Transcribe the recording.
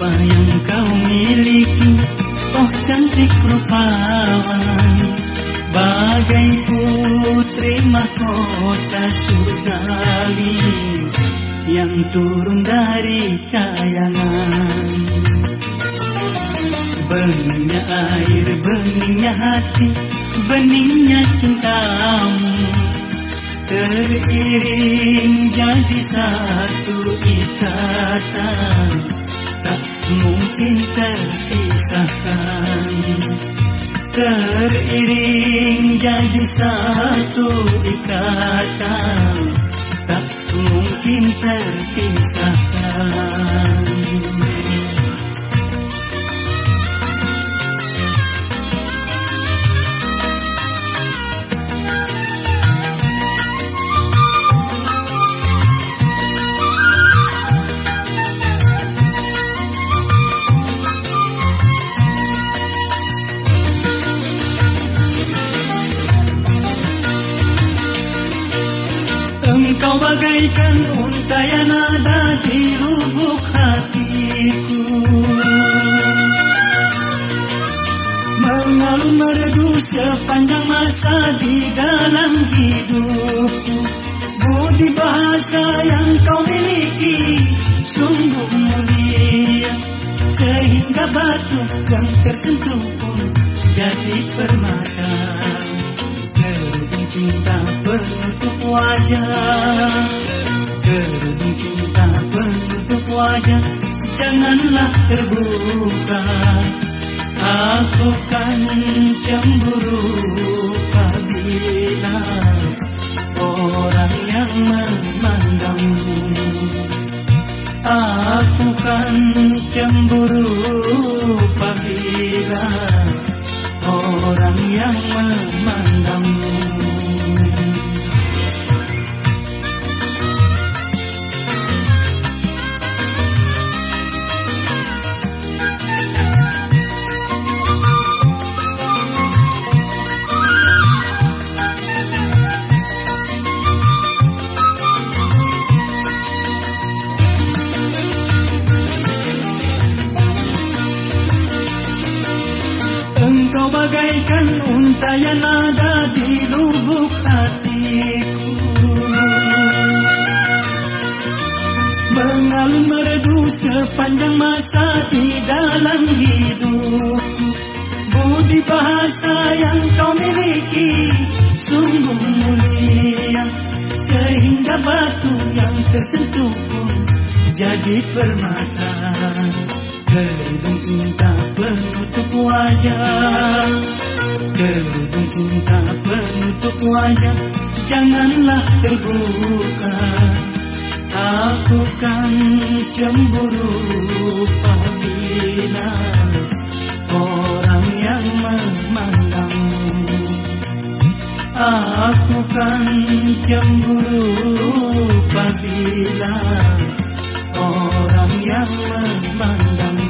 apa yang kau miliki. Oh cantik rupawan Bagai putri mahkota surgali Yang turun dari kayangan. Beningnya air, beningnya hati Beningnya cintamu. Teriring jadi satu ikatan Tak mungkin terpisahkan. Teriring jadi satu ikatan. Tak mungkin terpisahkan Engkau bagaikan untayan ada di lubuk hatiku. Mengalun meredu sepanjang masa di dalam hidupku. Budi bahasa yang kau miliki sungguh mulia. Sehingga batu yang tersentuh pun jadi permata. Kerudung cinta penutup wajah. Kerudung cinta penutup wajah, Janganlah terbuka. Aku kan cemburu Apabila Orang yang memandangmu Aku kan cemburu Apabila Orang yang memandangmu bagaikan untayan ada di lubuk hatiku. Mengalun meredu sepanjang masa di dalam hidupku. Budi bahasa yang kau miliki sungguh mulia Sehingga batu yang tersentuh pun jadi permata Kerudung cinta penutup wajah Kerudung cinta penutup wajah Janganlah terbuka Aku kan cemburu Apabila Orang yang memandang Aku kan cemburu Apabila yang memandangmu